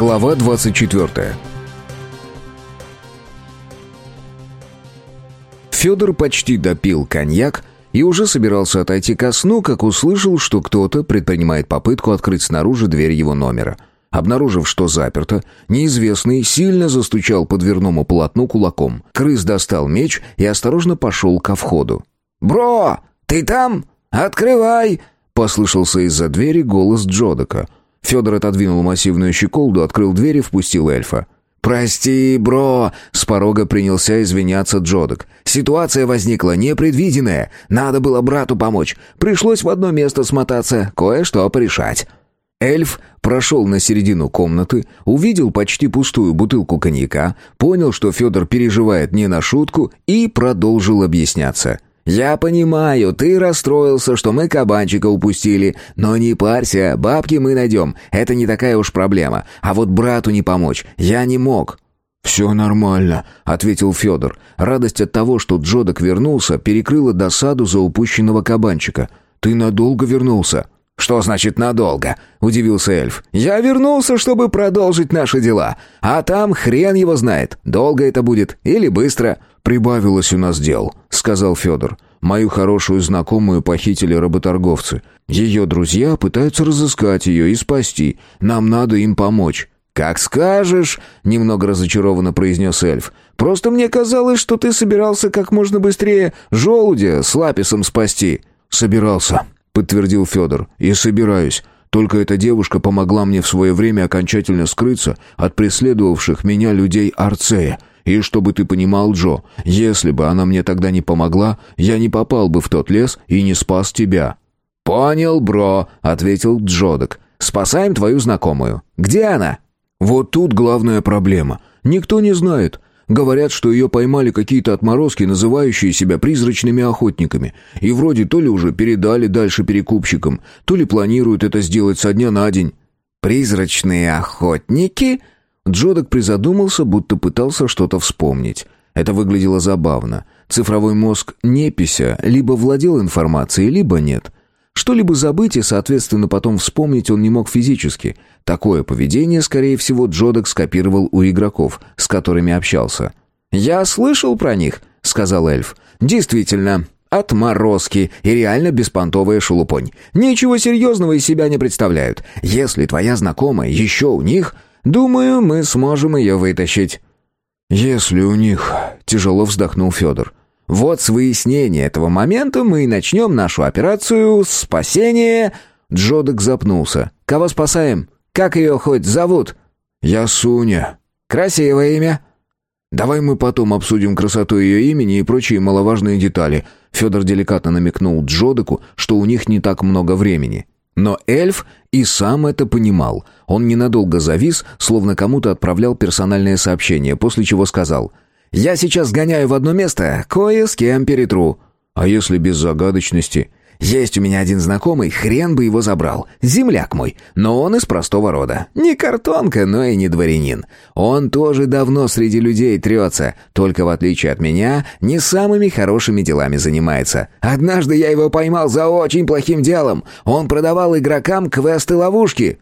Глава 24. Федор почти допил коньяк и уже собирался отойти ко сну, как услышал, что кто-то предпринимает попытку открыть снаружи дверь его номера. Обнаружив, что заперто, неизвестный сильно застучал по дверному полотну кулаком. Крыс достал меч и осторожно пошел ко входу. «Бро, ты там? Открывай!» — послышался из-за двери голос Джодока — Федор отодвинул массивную щеколду, открыл дверь и впустил эльфа. «Прости, бро!» — с порога принялся извиняться Джодок. «Ситуация возникла непредвиденная. Надо было брату помочь. Пришлось в одно место смотаться, кое-что порешать». Эльф прошел на середину комнаты, увидел почти пустую бутылку коньяка, понял, что Федор переживает не на шутку и продолжил объясняться — «Я понимаю, ты расстроился, что мы кабанчика упустили, но не парься, бабки мы найдем, это не такая уж проблема. А вот брату не помочь я не мог». «Все нормально», — ответил Федор. Радость от того, что Джодок вернулся, перекрыла досаду за упущенного кабанчика. «Ты надолго вернулся?» «Что значит надолго?» — удивился эльф. «Я вернулся, чтобы продолжить наши дела. А там хрен его знает, долго это будет или быстро». «Прибавилось у нас дел», — сказал Федор. «Мою хорошую знакомую похитили работорговцы. Ее друзья пытаются разыскать ее и спасти. Нам надо им помочь». «Как скажешь», — немного разочарованно произнес эльф. «Просто мне казалось, что ты собирался как можно быстрее желудя с лаписом спасти». «Собирался», — подтвердил Федор. «И собираюсь. Только эта девушка помогла мне в свое время окончательно скрыться от преследовавших меня людей Арцея. И чтобы ты понимал, Джо, если бы она мне тогда не помогла, я не попал бы в тот лес и не спас тебя». «Понял, бро», — ответил Джодок. «Спасаем твою знакомую. Где она?» «Вот тут главная проблема. Никто не знает. Говорят, что ее поймали какие-то отморозки, называющие себя призрачными охотниками. И вроде то ли уже передали дальше перекупщикам, то ли планируют это сделать со дня на день». «Призрачные охотники?» Джодок призадумался, будто пытался что-то вспомнить. Это выглядело забавно. Цифровой мозг непися либо владел информацией, либо нет. Что-либо забыть и, соответственно, потом вспомнить он не мог физически. Такое поведение, скорее всего, Джодок скопировал у игроков, с которыми общался. «Я слышал про них», — сказал эльф. «Действительно, отморозки и реально беспонтовая шелупонь. Ничего серьезного из себя не представляют. Если твоя знакомая еще у них, Думаю, мы сможем ее вытащить». «Если у них...» — тяжело вздохнул Федор. «Вот с выяснения этого момента мы и начнем нашу операцию спасения...» Джодок запнулся. «Кого спасаем? Как ее хоть зовут?» «Я Суня». «Красивое имя». «Давай мы потом обсудим красоту ее имени и прочие маловажные детали». Федор деликатно намекнул Джодоку, что у них не так много времени. Но эльф и сам это понимал. Он ненадолго завис, словно кому-то отправлял персональное сообщение, после чего сказал «Я сейчас гоняю в одно место, кое с кем перетру». «А если без загадочности?» Есть у меня один знакомый, хрен бы его забрал. Земляк мой, но он из простого рода. Не картонка, но и не дворянин. Он тоже давно среди людей трется, только в отличие от меня, не самыми хорошими делами занимается. Однажды я его поймал за очень плохим делом. Он продавал игрокам квесты-ловушки».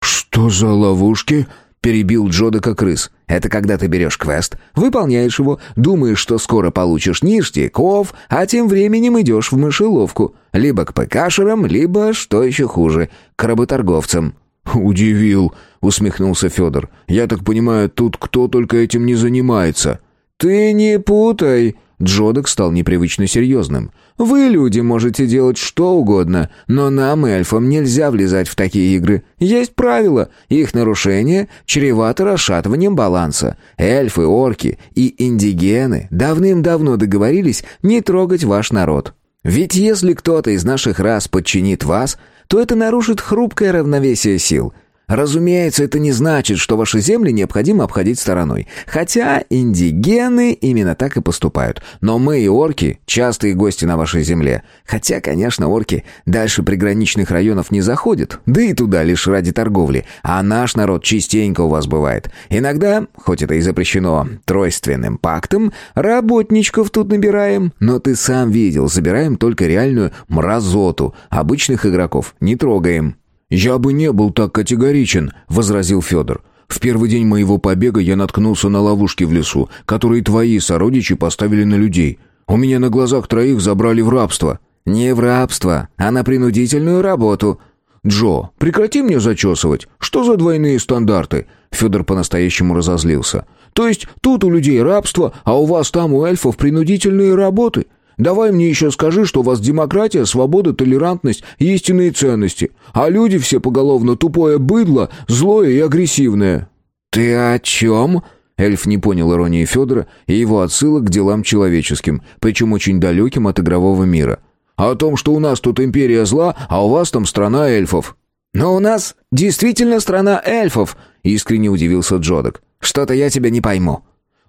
«Что за ловушки?» Перебил Джода как крыс. Это когда ты берешь квест, выполняешь его, думаешь, что скоро получишь ништяков, а тем временем идешь в мышеловку. Либо к ПКшерам, либо, что еще хуже, к работорговцам. «Удивил», — усмехнулся Федор. «Я так понимаю, тут кто только этим не занимается». «Ты не путай», Джодок стал непривычно серьезным. «Вы, люди, можете делать что угодно, но нам, эльфам, нельзя влезать в такие игры. Есть правила. Их нарушение чревато расшатыванием баланса. Эльфы, орки и индигены давным-давно договорились не трогать ваш народ. Ведь если кто-то из наших рас подчинит вас, то это нарушит хрупкое равновесие сил. Разумеется, это не значит, что ваши земли необходимо обходить стороной. Хотя индигены именно так и поступают. Но мы и орки – частые гости на вашей земле. Хотя, конечно, орки дальше приграничных районов не заходят. Да и туда лишь ради торговли. А наш народ частенько у вас бывает. Иногда, хоть это и запрещено тройственным пактом, работничков тут набираем. Но ты сам видел, забираем только реальную мразоту. Обычных игроков не трогаем. «Я бы не был так категоричен», — возразил Федор. «В первый день моего побега я наткнулся на ловушки в лесу, которые твои сородичи поставили на людей. У меня на глазах троих забрали в рабство». «Не в рабство, а на принудительную работу». «Джо, прекрати мне зачесывать. Что за двойные стандарты?» Федор по-настоящему разозлился. «То есть тут у людей рабство, а у вас там у эльфов принудительные работы? Давай мне еще скажи, что у вас демократия, свобода, толерантность истинные ценности, а люди все поголовно тупое быдло, злое и агрессивное». «Ты о чем?» Эльф не понял иронии Федора и его отсылок к делам человеческим, причем очень далеким от игрового мира. «О том, что у нас тут империя зла, а у вас там страна эльфов». «Но у нас действительно страна эльфов», — искренне удивился Джодок. «Что-то я тебя не пойму».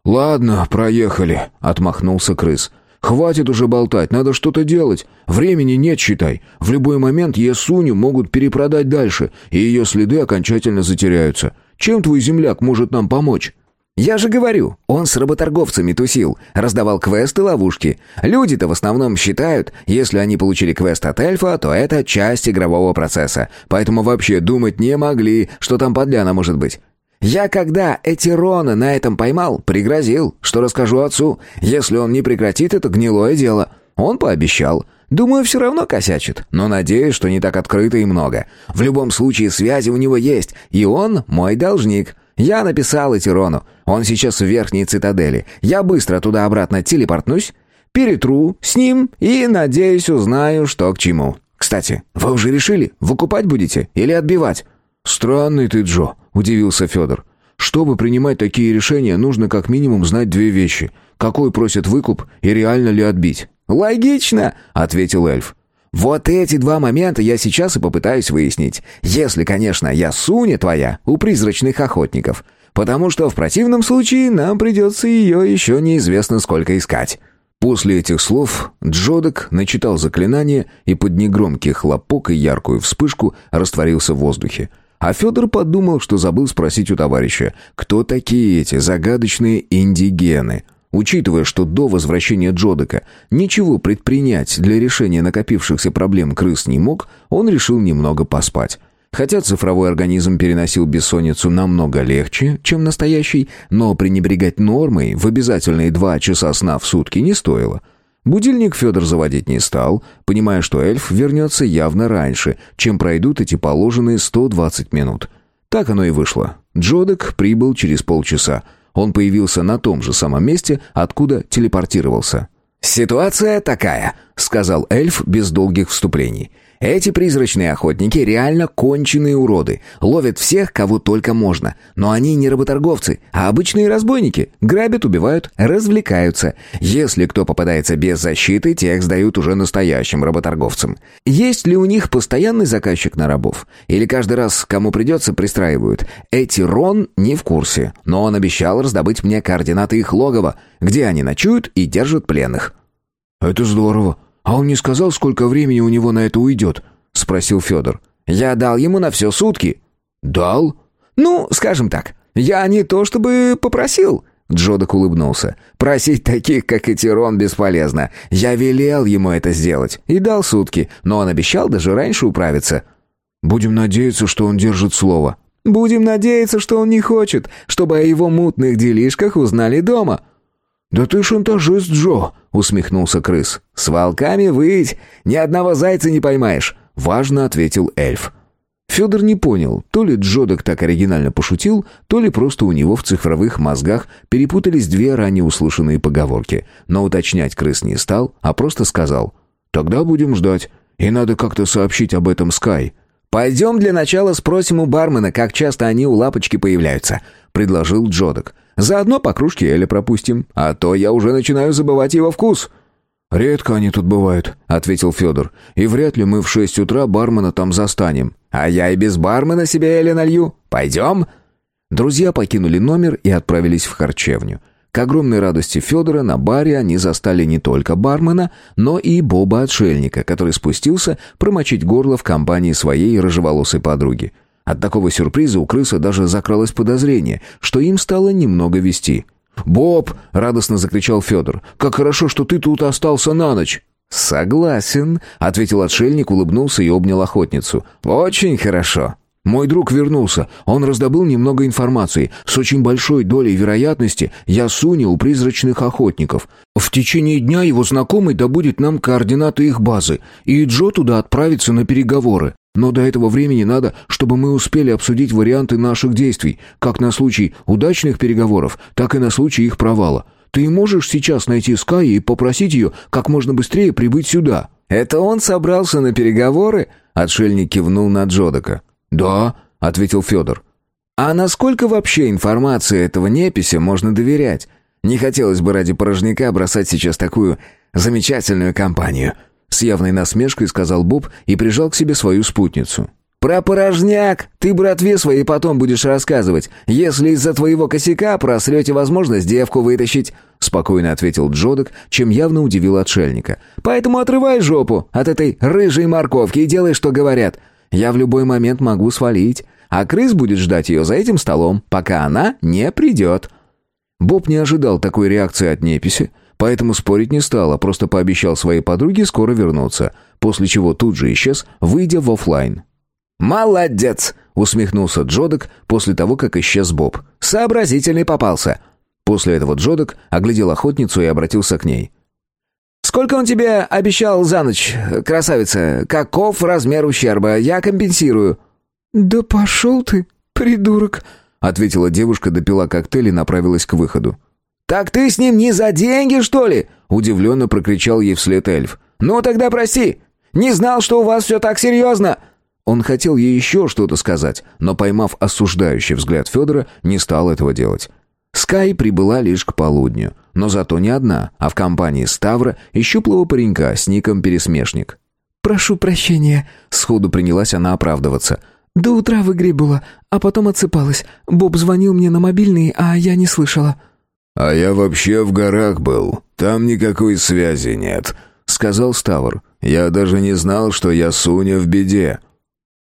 «Ладно, проехали», — отмахнулся крыс. «Хватит уже болтать, надо что-то делать. Времени нет, считай. В любой момент Есуню могут перепродать дальше, и ее следы окончательно затеряются. Чем твой земляк может нам помочь?» «Я же говорю, он с работорговцами тусил, раздавал квесты, ловушки. Люди-то в основном считают, если они получили квест от эльфа, то это часть игрового процесса. Поэтому вообще думать не могли, что там подляна может быть. Я когда эти Рона на этом поймал, пригрозил, что расскажу отцу. Если он не прекратит это гнилое дело. Он пообещал. Думаю, все равно косячит, но надеюсь, что не так открыто и много. В любом случае связи у него есть, и он мой должник». Я написал Этирону. Он сейчас в верхней цитадели. Я быстро туда-обратно телепортнусь, перетру с ним и, надеюсь, узнаю, что к чему. Кстати, вы уже решили, выкупать будете или отбивать?» «Странный ты, Джо», — удивился Федор. «Чтобы принимать такие решения, нужно как минимум знать две вещи. Какой просят выкуп и реально ли отбить?» «Логично», — ответил эльф. Вот эти два момента я сейчас и попытаюсь выяснить. Если, конечно, я суня твоя у призрачных охотников. Потому что в противном случае нам придется ее еще неизвестно сколько искать». После этих слов Джодок начитал заклинание и под негромкий хлопок и яркую вспышку растворился в воздухе. А Федор подумал, что забыл спросить у товарища, кто такие эти загадочные индигены, Учитывая, что до возвращения Джодека ничего предпринять для решения накопившихся проблем крыс не мог, он решил немного поспать. Хотя цифровой организм переносил бессонницу намного легче, чем настоящий, но пренебрегать нормой в обязательные два часа сна в сутки не стоило. Будильник Федор заводить не стал, понимая, что эльф вернется явно раньше, чем пройдут эти положенные 120 минут. Так оно и вышло. Джодек прибыл через полчаса. Он появился на том же самом месте, откуда телепортировался. «Ситуация такая», — сказал эльф без долгих вступлений. Эти призрачные охотники реально конченые уроды. Ловят всех, кого только можно. Но они не работорговцы, а обычные разбойники. Грабят, убивают, развлекаются. Если кто попадается без защиты, тех сдают уже настоящим работорговцам. Есть ли у них постоянный заказчик на рабов? Или каждый раз, кому придется, пристраивают? Эти Рон не в курсе, но он обещал раздобыть мне координаты их логова, где они ночуют и держат пленных. «Это здорово», «А он не сказал, сколько времени у него на это уйдет?» — спросил Федор. «Я дал ему на все сутки». «Дал?» «Ну, скажем так, я не то чтобы попросил». Джодок улыбнулся. «Просить таких, как Этирон, бесполезно. Я велел ему это сделать и дал сутки, но он обещал даже раньше управиться». «Будем надеяться, что он держит слово». «Будем надеяться, что он не хочет, чтобы о его мутных делишках узнали дома». «Да ты шантажист, Джо!» — усмехнулся крыс. «С волками выть! Ни одного зайца не поймаешь!» — важно ответил эльф. Федор не понял, то ли Джодок так оригинально пошутил, то ли просто у него в цифровых мозгах перепутались две ранее услышанные поговорки. Но уточнять крыс не стал, а просто сказал «Тогда будем ждать, и надо как-то сообщить об этом Скай». «Пойдем для начала спросим у бармена, как часто они у лапочки появляются», — предложил Джодок. Заодно по кружке Эля пропустим, а то я уже начинаю забывать его вкус». «Редко они тут бывают», — ответил Федор. «И вряд ли мы в шесть утра бармена там застанем». «А я и без бармена себе Эля налью. Пойдем?» Друзья покинули номер и отправились в харчевню. К огромной радости Федора на баре они застали не только бармена, но и Боба-отшельника, который спустился промочить горло в компании своей рыжеволосой подруги. От такого сюрприза у крыса даже закралось подозрение, что им стало немного вести. «Боб!» — радостно закричал Федор. «Как хорошо, что ты тут остался на ночь!» «Согласен», — ответил отшельник, улыбнулся и обнял охотницу. «Очень хорошо». Мой друг вернулся. Он раздобыл немного информации. С очень большой долей вероятности я суню у призрачных охотников. В течение дня его знакомый добудет нам координаты их базы, и Джо туда отправится на переговоры. Но до этого времени надо, чтобы мы успели обсудить варианты наших действий, как на случай удачных переговоров, так и на случай их провала. Ты можешь сейчас найти Скай и попросить ее как можно быстрее прибыть сюда?» «Это он собрался на переговоры?» Отшельник кивнул на Джодака. «Да», — ответил Федор. «А насколько вообще информации этого непися можно доверять? Не хотелось бы ради порожняка бросать сейчас такую замечательную компанию». С явной насмешкой сказал Боб и прижал к себе свою спутницу. «Про порожняк ты братве своей потом будешь рассказывать, если из-за твоего косяка просрете возможность девку вытащить», спокойно ответил Джодок, чем явно удивил отшельника. «Поэтому отрывай жопу от этой рыжей морковки и делай, что говорят. Я в любой момент могу свалить, а крыс будет ждать ее за этим столом, пока она не придет». Боб не ожидал такой реакции от неписи, поэтому спорить не стал, а просто пообещал своей подруге скоро вернуться, после чего тут же исчез, выйдя в офлайн. «Молодец!» — усмехнулся Джодок после того, как исчез Боб. «Сообразительный попался!» После этого Джодок оглядел охотницу и обратился к ней. «Сколько он тебе обещал за ночь, красавица? Каков размер ущерба? Я компенсирую». «Да пошел ты, придурок!» — ответила девушка, допила коктейль и направилась к выходу. «Так ты с ним не за деньги, что ли?» — удивленно прокричал ей вслед эльф. «Ну тогда прости! Не знал, что у вас все так серьезно!» Он хотел ей еще что-то сказать, но, поймав осуждающий взгляд Федора, не стал этого делать. Скай прибыла лишь к полудню, но зато не одна, а в компании Ставра и щуплого паренька с ником Пересмешник. «Прошу прощения», — сходу принялась она оправдываться. «До утра в игре была, а потом отсыпалась. Боб звонил мне на мобильный, а я не слышала». «А я вообще в горах был. Там никакой связи нет», — сказал Ставр. «Я даже не знал, что я Суня в беде».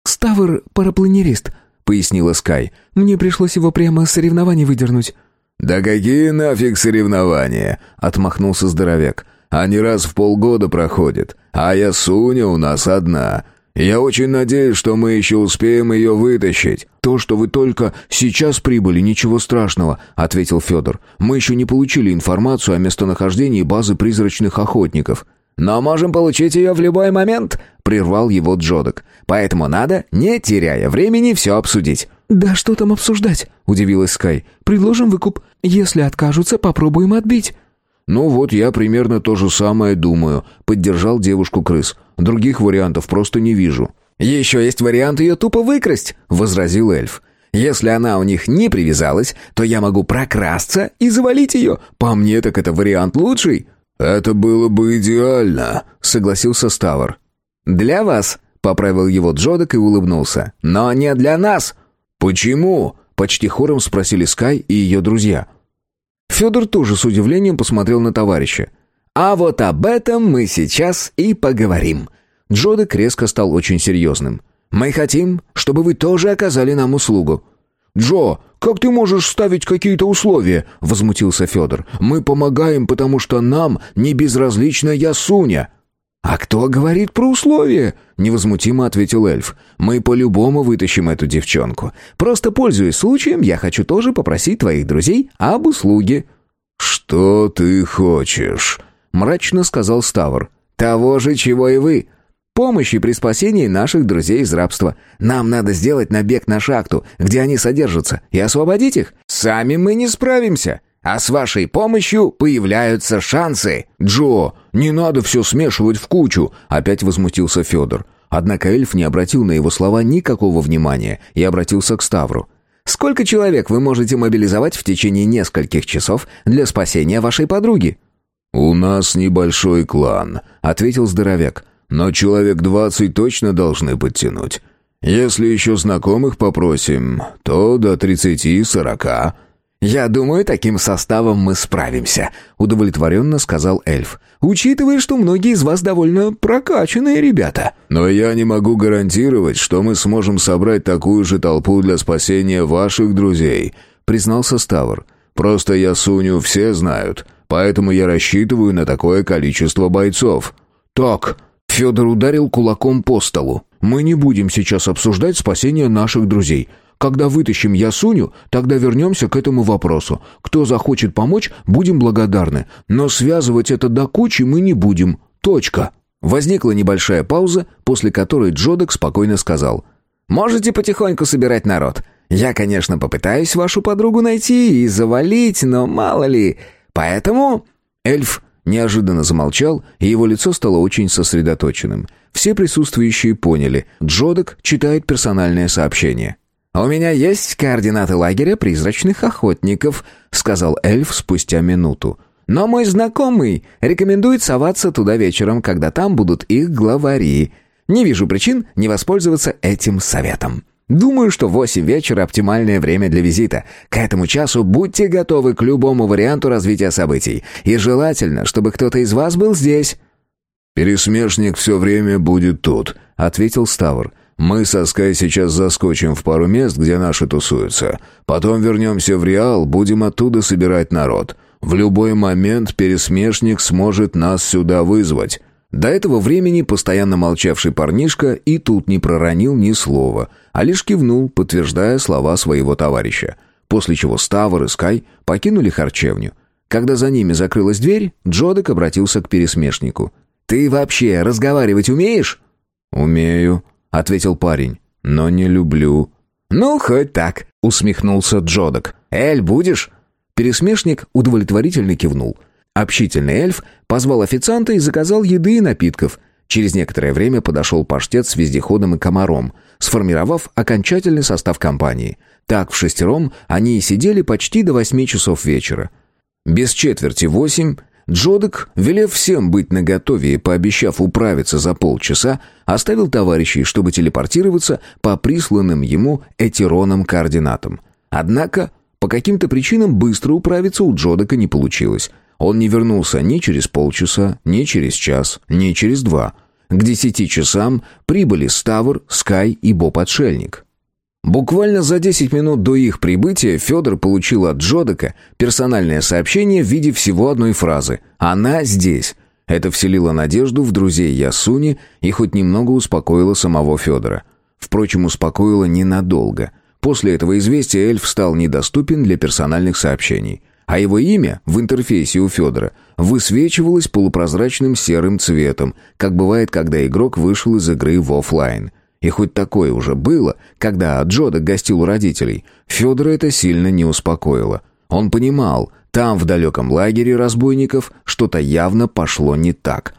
«Ставр — парапланерист», — пояснила Скай. «Мне пришлось его прямо с соревнований выдернуть». «Да какие нафиг соревнования?» — отмахнулся здоровяк. «Они раз в полгода проходят, а я Суня у нас одна. Я очень надеюсь, что мы еще успеем ее вытащить». «То, что вы только сейчас прибыли, ничего страшного», — ответил Федор. «Мы еще не получили информацию о местонахождении базы призрачных охотников». «Но можем получить ее в любой момент», — прервал его Джодок. «Поэтому надо, не теряя времени, все обсудить». «Да что там обсуждать?» — удивилась Скай. «Предложим выкуп. Если откажутся, попробуем отбить». «Ну вот, я примерно то же самое думаю», — поддержал девушку крыс. «Других вариантов просто не вижу». «Еще есть вариант ее тупо выкрасть», — возразил эльф. «Если она у них не привязалась, то я могу прокрасться и завалить ее. По мне, так это вариант лучший». «Это было бы идеально», — согласился Ставр. «Для вас», — поправил его Джодок и улыбнулся. «Но не для нас». «Почему?» — почти хором спросили Скай и ее друзья. Федор тоже с удивлением посмотрел на товарища. «А вот об этом мы сейчас и поговорим». Джодок резко стал очень серьезным. «Мы хотим, чтобы вы тоже оказали нам услугу». «Джо, как ты можешь ставить какие-то условия?» — возмутился Федор. «Мы помогаем, потому что нам не безразлична Ясуня». «А кто говорит про условия?» — невозмутимо ответил эльф. «Мы по-любому вытащим эту девчонку. Просто, пользуясь случаем, я хочу тоже попросить твоих друзей об услуге». «Что ты хочешь?» — мрачно сказал Ставр. «Того же, чего и вы помощи при спасении наших друзей из рабства. Нам надо сделать набег на шахту, где они содержатся, и освободить их. Сами мы не справимся. А с вашей помощью появляются шансы. Джо, не надо все смешивать в кучу, опять возмутился Федор. Однако эльф не обратил на его слова никакого внимания и обратился к Ставру. Сколько человек вы можете мобилизовать в течение нескольких часов для спасения вашей подруги? У нас небольшой клан, ответил здоровяк. Но человек двадцать точно должны подтянуть. Если еще знакомых попросим, то до тридцати-сорока». «Я думаю, таким составом мы справимся», — удовлетворенно сказал эльф. «Учитывая, что многие из вас довольно прокачанные ребята». «Но я не могу гарантировать, что мы сможем собрать такую же толпу для спасения ваших друзей», — признался Ставр. «Просто я Суню все знают, поэтому я рассчитываю на такое количество бойцов». «Так», — Федор ударил кулаком по столу. «Мы не будем сейчас обсуждать спасение наших друзей. Когда вытащим Ясуню, тогда вернемся к этому вопросу. Кто захочет помочь, будем благодарны. Но связывать это до кучи мы не будем. Точка». Возникла небольшая пауза, после которой Джодок спокойно сказал. «Можете потихоньку собирать народ. Я, конечно, попытаюсь вашу подругу найти и завалить, но мало ли. Поэтому...» Эльф неожиданно замолчал, и его лицо стало очень сосредоточенным. Все присутствующие поняли. Джодок читает персональное сообщение. «У меня есть координаты лагеря призрачных охотников», — сказал эльф спустя минуту. «Но мой знакомый рекомендует соваться туда вечером, когда там будут их главари. Не вижу причин не воспользоваться этим советом. Думаю, что восемь вечера — оптимальное время для визита. К этому часу будьте готовы к любому варианту развития событий. И желательно, чтобы кто-то из вас был здесь». «Пересмешник все время будет тут», — ответил Ставр. Мы со Скай сейчас заскочим в пару мест, где наши тусуются. Потом вернемся в Реал, будем оттуда собирать народ. В любой момент пересмешник сможет нас сюда вызвать». До этого времени постоянно молчавший парнишка и тут не проронил ни слова, а лишь кивнул, подтверждая слова своего товарища. После чего Ставр и Скай покинули харчевню. Когда за ними закрылась дверь, Джодек обратился к пересмешнику. «Ты вообще разговаривать умеешь?» «Умею», — ответил парень. «Но не люблю». «Ну, хоть так», — усмехнулся Джодок. «Эль, будешь?» Пересмешник удовлетворительно кивнул. Общительный эльф позвал официанта и заказал еды и напитков. Через некоторое время подошел паштет с вездеходом и комаром, сформировав окончательный состав компании. Так в шестером они и сидели почти до восьми часов вечера. Без четверти восемь Джодек, велев всем быть наготове и пообещав управиться за полчаса, оставил товарищей, чтобы телепортироваться по присланным ему Этироном координатам. Однако, по каким-то причинам быстро управиться у Джодека не получилось. Он не вернулся ни через полчаса, ни через час, ни через два. К десяти часам прибыли Ставр, Скай и Боб-отшельник. Буквально за 10 минут до их прибытия Федор получил от Джодека персональное сообщение в виде всего одной фразы «Она здесь». Это вселило надежду в друзей Ясуни и хоть немного успокоило самого Федора. Впрочем, успокоило ненадолго. После этого известия эльф стал недоступен для персональных сообщений. А его имя в интерфейсе у Федора высвечивалось полупрозрачным серым цветом, как бывает, когда игрок вышел из игры в офлайн. И хоть такое уже было, когда Джода гостил у родителей, Федора это сильно не успокоило. Он понимал, там, в далеком лагере разбойников, что-то явно пошло не так.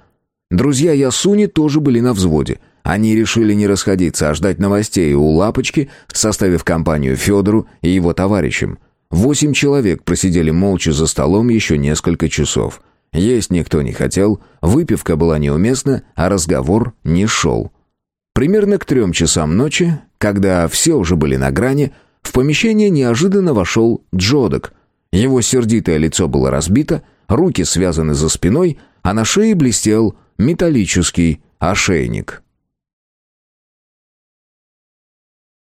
Друзья Ясуни тоже были на взводе. Они решили не расходиться, а ждать новостей у Лапочки, составив компанию Федору и его товарищам. Восемь человек просидели молча за столом еще несколько часов. Есть никто не хотел, выпивка была неуместна, а разговор не шел. Примерно к трем часам ночи, когда все уже были на грани, в помещение неожиданно вошел Джодок. Его сердитое лицо было разбито, руки связаны за спиной, а на шее блестел металлический ошейник.